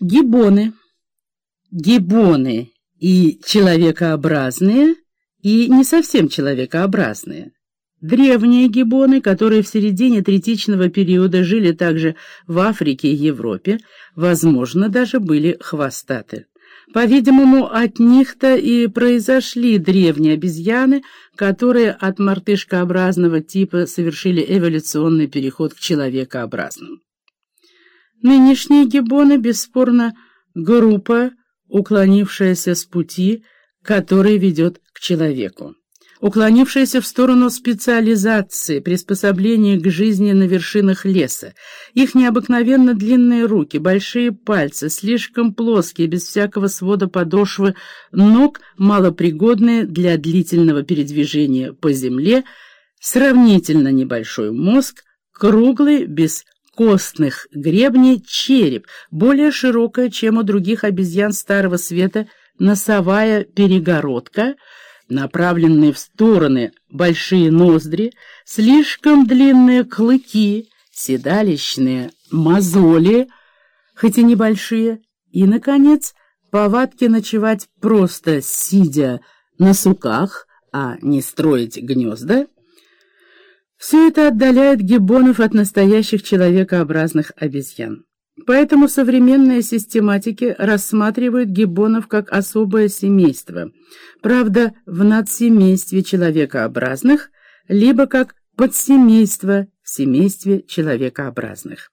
Гибоны. Гибоны и человекообразные, и не совсем человекообразные. Древние гибоны, которые в середине третичного периода жили также в Африке и Европе, возможно, даже были хвостаты. По-видимому, от них-то и произошли древние обезьяны, которые от мартышкообразного типа совершили эволюционный переход к человекообразным. Нынешние гиббоны, бесспорно, группа, уклонившаяся с пути, который ведет к человеку. Уклонившаяся в сторону специализации, приспособления к жизни на вершинах леса. Их необыкновенно длинные руки, большие пальцы, слишком плоские, без всякого свода подошвы, ног, малопригодные для длительного передвижения по земле, сравнительно небольшой мозг, круглый, без костных гребней череп, более широкая, чем у других обезьян Старого Света, носовая перегородка, направленные в стороны большие ноздри, слишком длинные клыки, седалищные мозоли, хоть и небольшие, и, наконец, повадки ночевать просто сидя на суках, а не строить гнезда — все это отдаляет гиббонов от настоящих человекообразных обезьян. Поэтому современные систематики рассматривают гиббонов как особое семейство, правда, в надсемействе человекообразных, либо как подсемейство в семействе человекообразных.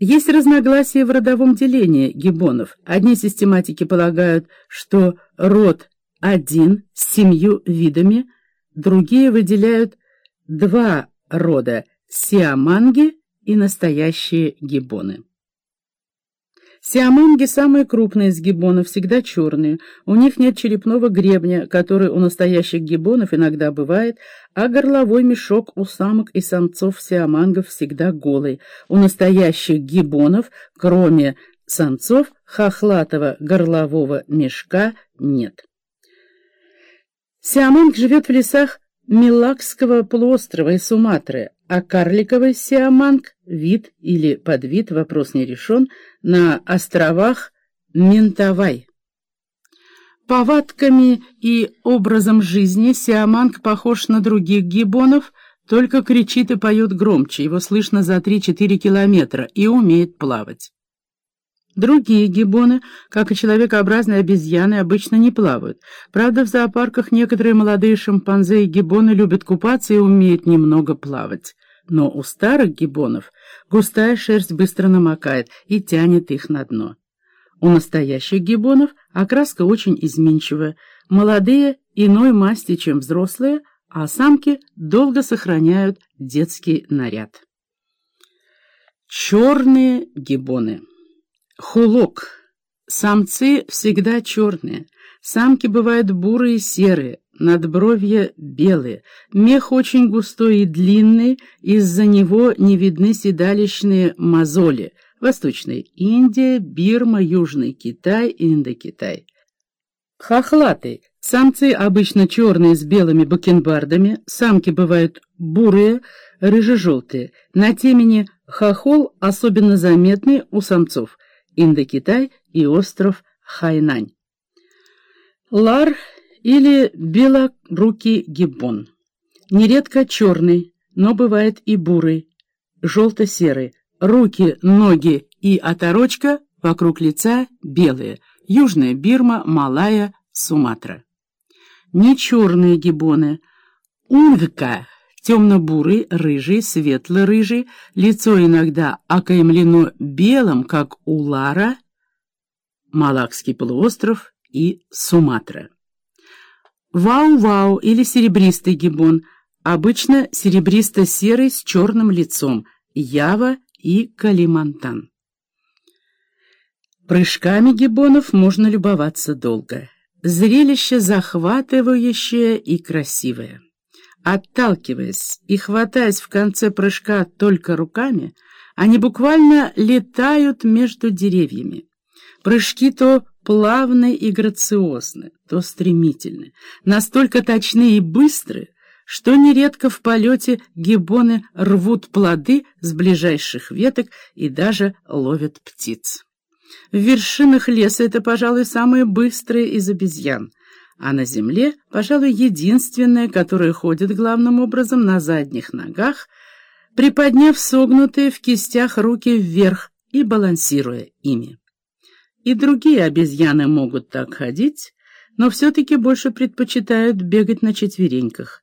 Есть разногласия в родовом делении гиббонов. Одни систематики полагают, что род один с семью видами – Другие выделяют два рода – сиаманги и настоящие гиббоны. Сиаманги самые крупные из гиббонов, всегда черные. У них нет черепного гребня, который у настоящих гиббонов иногда бывает, а горловой мешок у самок и самцов сиамангов всегда голый. У настоящих гиббонов, кроме самцов, хохлатого горлового мешка нет. Сиаманг живет в лесах Милакского полуострова и Суматры, а карликовый сиаманг, вид или подвид, вопрос не решен, на островах Ментавай. Повадками и образом жизни сиаманг похож на других гибонов, только кричит и поет громче, его слышно за 3-4 километра, и умеет плавать. Другие гиббоны, как и человекообразные обезьяны, обычно не плавают. Правда, в зоопарках некоторые молодые шимпанзе и гиббоны любят купаться и умеют немного плавать. Но у старых гиббонов густая шерсть быстро намокает и тянет их на дно. У настоящих гиббонов окраска очень изменчивая. Молодые иной масти, чем взрослые, а самки долго сохраняют детский наряд. Черные гиббоны Хулок. Самцы всегда черные, самки бывают бурые и серые, надбровья белые, мех очень густой и длинный, из-за него не видны седалищные мозоли. Восточная Индия, Бирма, Южный Китай, Индокитай. Хохлатый. Самцы обычно черные с белыми бакенбардами, самки бывают бурые, рыже-желтые. На темени хохол особенно заметный у самцов – Индокитай и остров Хайнань. Лар или белорукий гиббон. Нередко черный, но бывает и бурый, желто-серый. Руки, ноги и оторочка вокруг лица белые. Южная Бирма, Малая, Суматра. Не черные гиббоны. Унгка темно-бурый, рыжий, светло-рыжий, лицо иногда окаймлено белым, как у Лара, Малакский полуостров и Суматра. Вау-вау или серебристый гиббон, обычно серебристо-серый с черным лицом, Ява и Калимантан. Прыжками гиббонов можно любоваться долго. Зрелище захватывающее и красивое. Отталкиваясь и хватаясь в конце прыжка только руками, они буквально летают между деревьями. Прыжки то плавны и грациозны, то стремительны, настолько точны и быстры, что нередко в полете гибоны рвут плоды с ближайших веток и даже ловят птиц. В вершинах леса это, пожалуй, самые быстрые из обезьян, а на земле, пожалуй, единственная, которая ходит главным образом на задних ногах, приподняв согнутые в кистях руки вверх и балансируя ими. И другие обезьяны могут так ходить, но все-таки больше предпочитают бегать на четвереньках.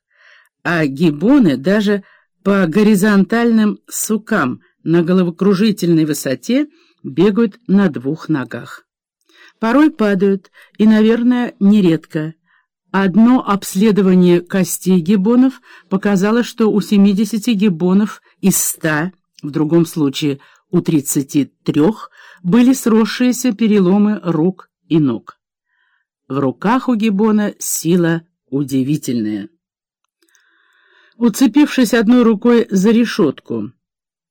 А гибоны даже по горизонтальным сукам на головокружительной высоте бегают на двух ногах. Порой падают, и, наверное, нередко. Одно обследование костей гибонов показало, что у 70 гибонов из 100, в другом случае у 33, были сросшиеся переломы рук и ног. В руках у гиббона сила удивительная. Уцепившись одной рукой за решетку,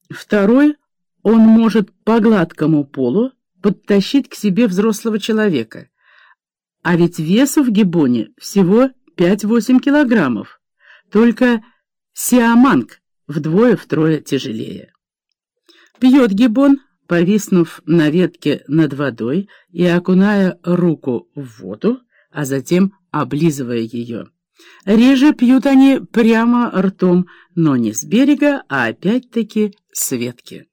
второй он может по гладкому полу подтащить к себе взрослого человека. А ведь весу в гиббоне всего 5-8 килограммов. Только сиаманг вдвое-втрое тяжелее. Пьет гиббон, повиснув на ветке над водой и окуная руку в воду, а затем облизывая ее. Реже пьют они прямо ртом, но не с берега, а опять-таки с ветки.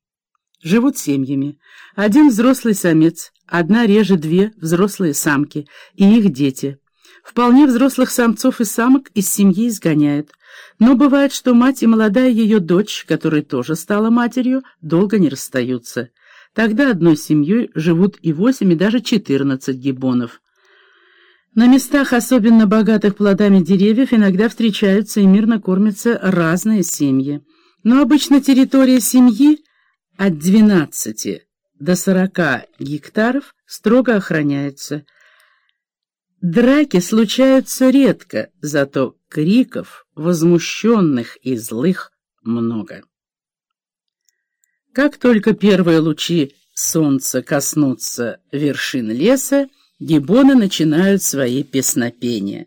Живут семьями. Один взрослый самец, одна реже две взрослые самки и их дети. Вполне взрослых самцов и самок из семьи изгоняют. Но бывает, что мать и молодая ее дочь, которая тоже стала матерью, долго не расстаются. Тогда одной семьей живут и восемь, и даже четырнадцать гиббонов. На местах, особенно богатых плодами деревьев, иногда встречаются и мирно кормятся разные семьи. Но обычно территория семьи от 12 до 40 гектаров строго охраняется. Драки случаются редко, зато криков, возмущенных и злых, много. Как только первые лучи солнца коснутся вершин леса, гибоны начинают свои песнопения.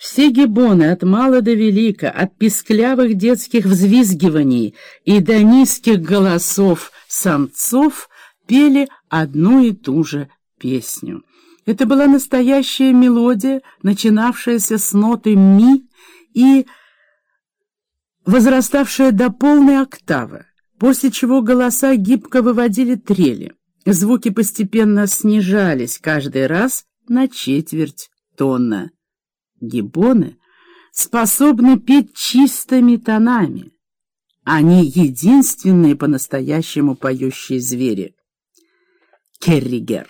Все гибоны от мала до велика, от писклявых детских взвизгиваний и до низких голосов самцов пели одну и ту же песню. Это была настоящая мелодия, начинавшаяся с ноты ми и возраставшая до полной октавы после чего голоса гибко выводили трели. Звуки постепенно снижались каждый раз на четверть тонна. Гибоны способны петь чистыми тонами. Они единственные по-настоящему поющие звери. Керригер.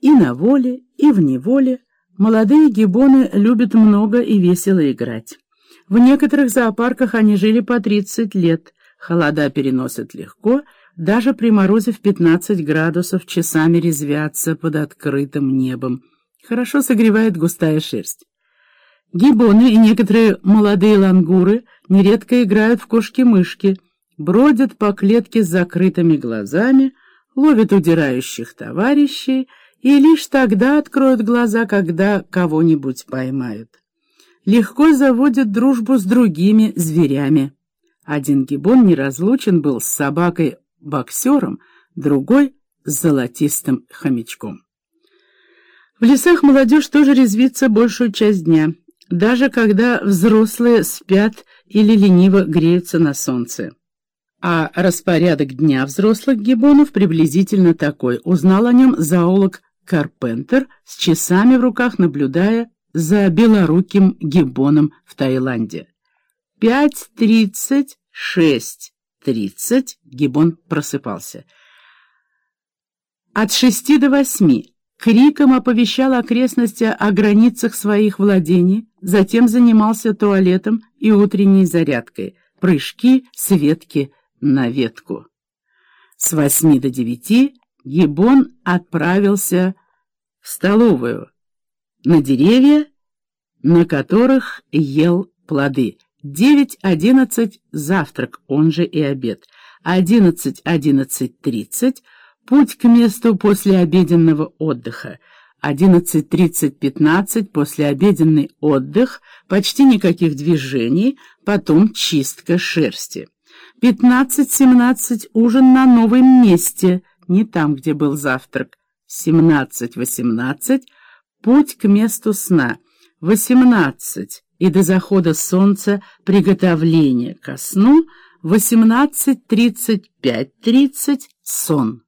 И на воле, и в неволе молодые гибоны любят много и весело играть. В некоторых зоопарках они жили по 30 лет, Холода переносят легко, даже при морозе в 15 градусов часами резвятся под открытым небом. Хорошо согревает густая шерсть. Гибоны и некоторые молодые лангуры нередко играют в кошки-мышки, бродят по клетке с закрытыми глазами, ловят удирающих товарищей и лишь тогда откроют глаза, когда кого-нибудь поймают. Легко заводят дружбу с другими зверями. Один гибон неразлучен был с собакой-боксером, другой — с золотистым хомячком. В лесах молодежь тоже резвится большую часть дня, даже когда взрослые спят или лениво греются на солнце. А распорядок дня взрослых гибонов приблизительно такой. Узнал о нем зоолог Карпентер с часами в руках, наблюдая за белоруким гибоном в Таиланде. Пять тридцать, шесть тридцать Гибон просыпался. От шести до восьми криком оповещал окрестности о границах своих владений, затем занимался туалетом и утренней зарядкой, прыжки с ветки на ветку. С восьми до девяти Гибон отправился в столовую, на деревья, на которых ел плоды. 9.11 — завтрак, он же и обед. 11.11.30 — путь к месту после обеденного отдыха. 11.30-15 послеобеденный отдых, почти никаких движений, потом чистка шерсти. 15-17 ужин на новом месте, не там, где был завтрак. 17-18 путь к месту сна. 18 и до захода солнца приготовление ко сну. 18.35-30 сон.